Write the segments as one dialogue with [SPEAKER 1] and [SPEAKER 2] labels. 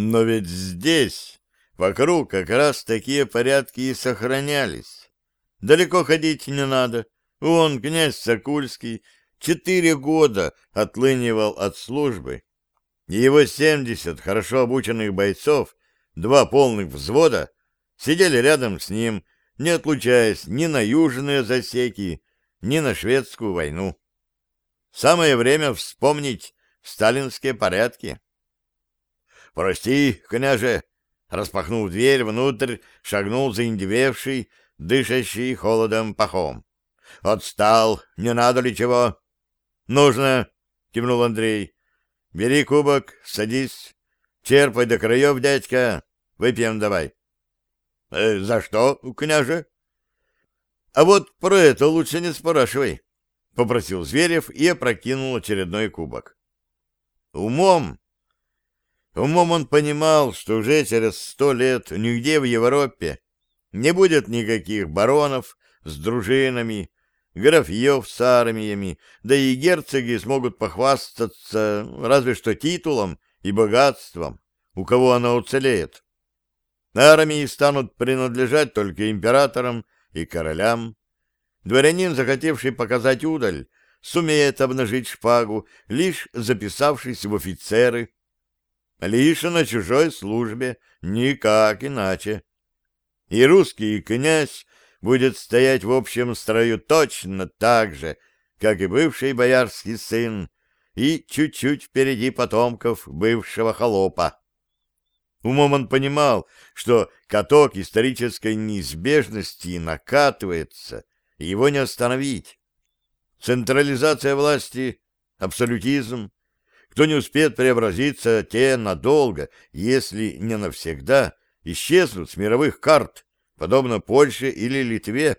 [SPEAKER 1] Но ведь здесь, вокруг, как раз такие порядки и сохранялись. Далеко ходить не надо. Вон князь Сокульский четыре года отлынивал от службы, его семьдесят хорошо обученных бойцов, два полных взвода, сидели рядом с ним, не отлучаясь ни на южные засеки, ни на шведскую войну. Самое время вспомнить сталинские порядки. «Прости, княже!» Распахнув дверь, внутрь шагнул заиндевевший, дышащий холодом пахом. «Отстал! Не надо ли чего?» «Нужно!» — кивнул Андрей. «Бери кубок, садись. Черпай до краев, дядька. Выпьем давай». «Э, «За что, княже?» «А вот про это лучше не спрашивай», — попросил Зверев и опрокинул очередной кубок. Умом Умом он понимал, что уже через сто лет нигде в Европе не будет никаких баронов с дружинами, графьев с армиями, да и герцоги смогут похвастаться разве что титулом и богатством, у кого она уцелеет. Армии станут принадлежать только императорам и королям. Дворянин, захотевший показать удаль, сумеет обнажить шпагу, лишь записавшись в офицеры, лишь на чужой службе, никак иначе. И русский князь будет стоять в общем строю точно так же, как и бывший боярский сын, и чуть-чуть впереди потомков бывшего холопа. Умом он понимал, что каток исторической неизбежности накатывается, и его не остановить. Централизация власти, абсолютизм, кто не успеет преобразиться, те надолго, если не навсегда, исчезнут с мировых карт, подобно Польше или Литве.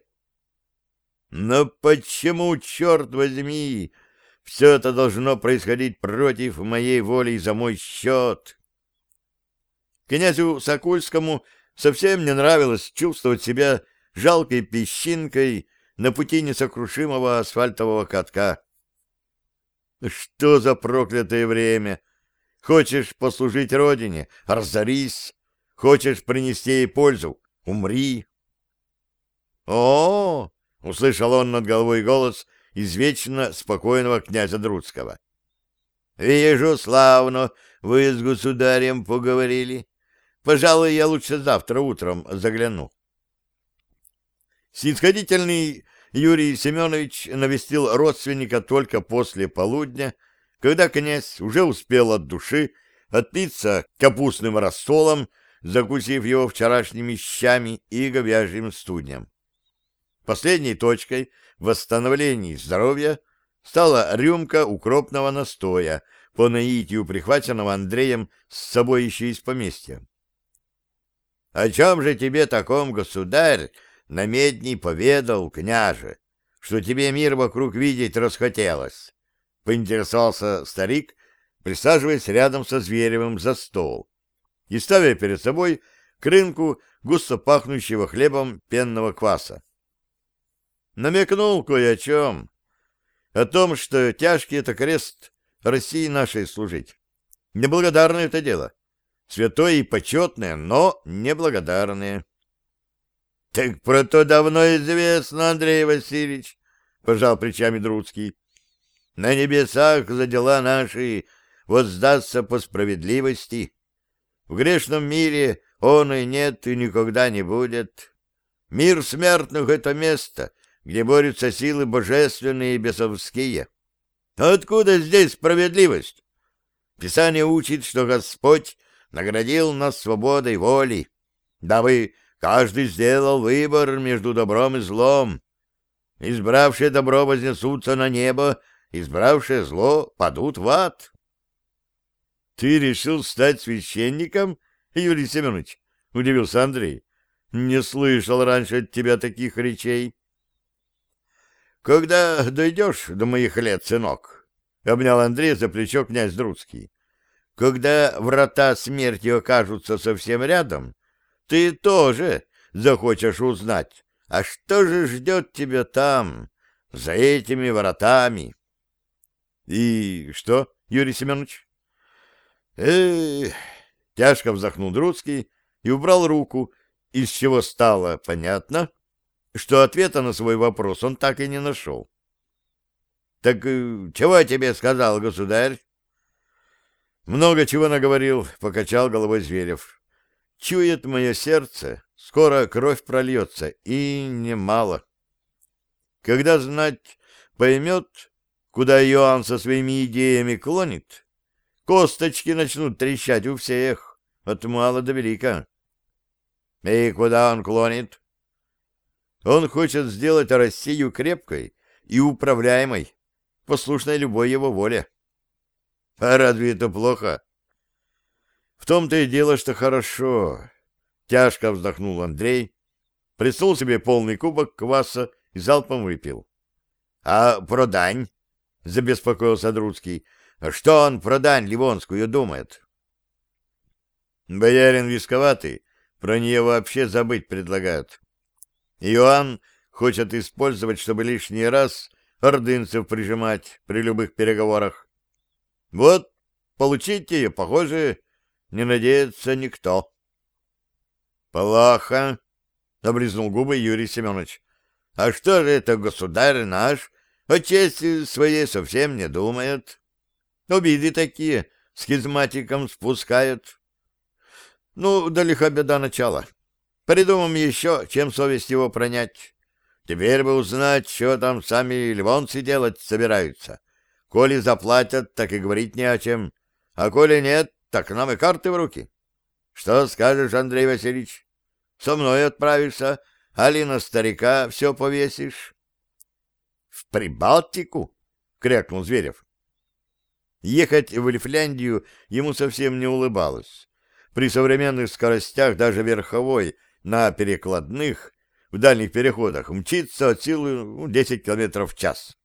[SPEAKER 1] Но почему, черт возьми, все это должно происходить против моей воли и за мой счет? Князю Сокольскому совсем не нравилось чувствовать себя жалкой песчинкой на пути несокрушимого асфальтового катка. Что за проклятое время? Хочешь послужить родине? Разорись. Хочешь принести ей пользу? Умри. О, -о, -о услышал он над головой голос из вечно спокойного князя Друцкого. Вижу, славно, вы с государем поговорили. Пожалуй, я лучше завтра утром загляну. Снисходительный Юрий Семенович навестил родственника только после полудня, когда князь уже успел от души отпиться капустным рассолом, закусив его вчерашними щами и говяжьим студнем. Последней точкой в восстановлении здоровья стала рюмка укропного настоя, по наитию прихваченного Андреем с собой еще из поместья. — О чем же тебе таком, государь, на медни поведал, княже, что тебе мир вокруг видеть расхотелось? — поинтересовался старик, присаживаясь рядом со Зверевым за стол и ставя перед собой к рынку густо пахнущего хлебом пенного кваса. Намекнул кое о чем. О том, что тяжкий это крест России нашей служить. Неблагодарное это дело. Святое и почетное, но неблагодарное. — Так про то давно известно, Андрей Васильевич, — пожал плечами Друцкий. — На небесах за дела наши воздастся по справедливости. В грешном мире он и нет, и никогда не будет. Мир смертных — это место, где борются силы божественные и бесовские. Откуда здесь справедливость? Писание учит, что Господь наградил нас свободой воли, дабы Каждый сделал выбор между добром и злом. Избравшие добро вознесутся на небо, избравшие зло падут в ад. — Ты решил стать священником, Юрий Семенович? — удивился Андрей. — Не слышал раньше от тебя таких речей. — Когда дойдешь до моих лет, сынок, — обнял Андрей за плечо князь Друцкий, — когда врата смерти окажутся совсем рядом, ты тоже захочешь узнать, а что же ждет тебя там, за этими воротами? — И что, Юрий Семенович? — Эх, Тяжко вздохнул Друцкий и убрал руку, из чего стало понятно, что ответа на свой вопрос он так и не нашел. — Так э, чего тебе сказал государь? Много чего наговорил, покачал головой Зверев. Чует мое сердце, скоро кровь прольется, и немало. Когда знать поймет, куда Иоанн со своими идеями клонит, косточки начнут трещать у всех, от мала до велика. И куда он клонит? Он хочет сделать Россию крепкой и управляемой, послушной любой его воле. А разве это плохо? В том-то и дело, что хорошо. Тяжко вздохнул Андрей, присунул себе полный кубок кваса и залпом выпил. — А про дань? — забеспокоился Друцкий. — Что он про дань Ливонскую думает? — Боярин висковатый, про нее вообще забыть предлагают. Иоанн хочет использовать, чтобы лишний раз ордынцев прижимать при любых переговорах. Вот, получить ее, похоже, не надеется никто. — Плохо, — облизнул губы Юрий Семенович. — А что же это государь наш о чести своей совсем не думает? Обиды такие схизматикам спускают. Ну, да лиха беда начала. Придумаем еще, чем совесть его пронять. Теперь бы узнать, что там сами ливонцы делать собираются. Коли заплатят, так и говорить не о чем. А коли нет, так нам и карты в руки. Что скажешь, Андрей Васильевич? Со мной отправишься, али на старика все повесишь? — В Прибалтику? — крякнул Зверев. Ехать в Лифляндию ему совсем не улыбалось. При современных скоростях даже верховой на перекладных в дальних переходах мчится от силы 10 км в час.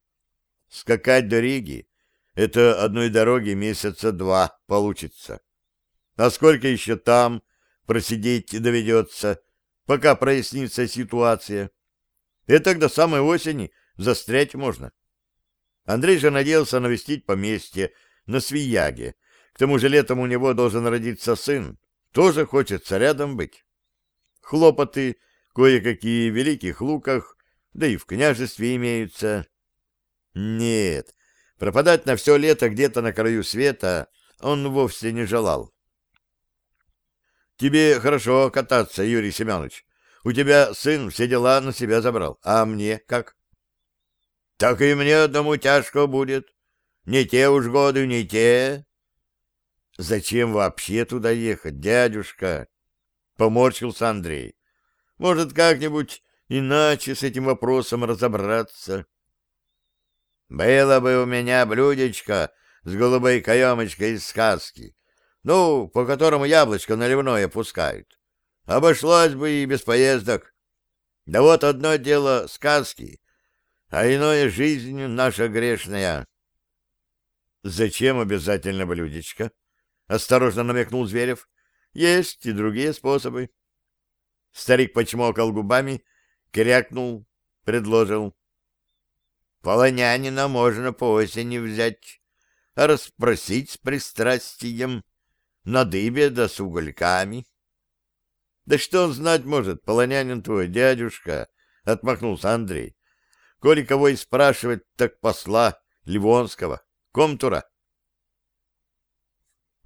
[SPEAKER 1] Скакать до Риги — это одной дороги месяца два получится. А сколько еще там просидеть доведется, пока прояснится ситуация? Это до самой осени застрять можно. Андрей же надеялся навестить поместье на Свияге. К тому же летом у него должен родиться сын. Тоже хочется рядом быть. Хлопоты кое-какие в Великих Луках, да и в княжестве имеются. Нет, пропадать на все лето где-то на краю света он вовсе не желал. Тебе хорошо кататься, Юрий Семенович. У тебя сын все дела на себя забрал. А мне как? Так и мне одному тяжко будет. Не те уж годы, не те. Зачем вообще туда ехать, дядюшка? Поморщился Андрей. Может, как-нибудь иначе с этим вопросом разобраться? Было бы у меня блюдечко с голубой каемочкой из сказки, ну, по которому яблочко наливное пускают. Обошлось бы и без поездок. Да вот одно дело сказки, а иное жизнь наша грешная. — Зачем обязательно блюдечко? — осторожно намекнул Зверев. — Есть и другие способы. Старик почмокал губами, крякнул, предложил. Полонянина можно по осени взять, расспросить с пристрастием, на дыбе да с угольками. — Да что он знать может, полонянин твой, дядюшка? — отмахнулся Андрей. — Коли кого и спрашивать, так посла Ливонского, комтура.